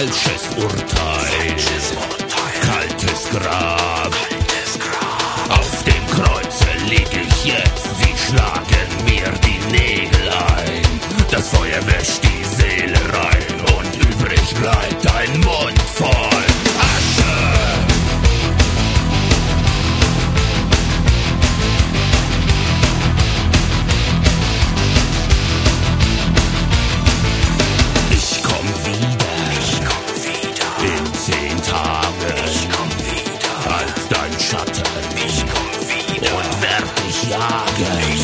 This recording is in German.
Urteil. Kaltes Grab. Auf dem Kreuze lieg ich jetzt, sie schlagen mir die Nägel ein. Das Feuer wäscht die Seele rein und übrig bleibt Lage.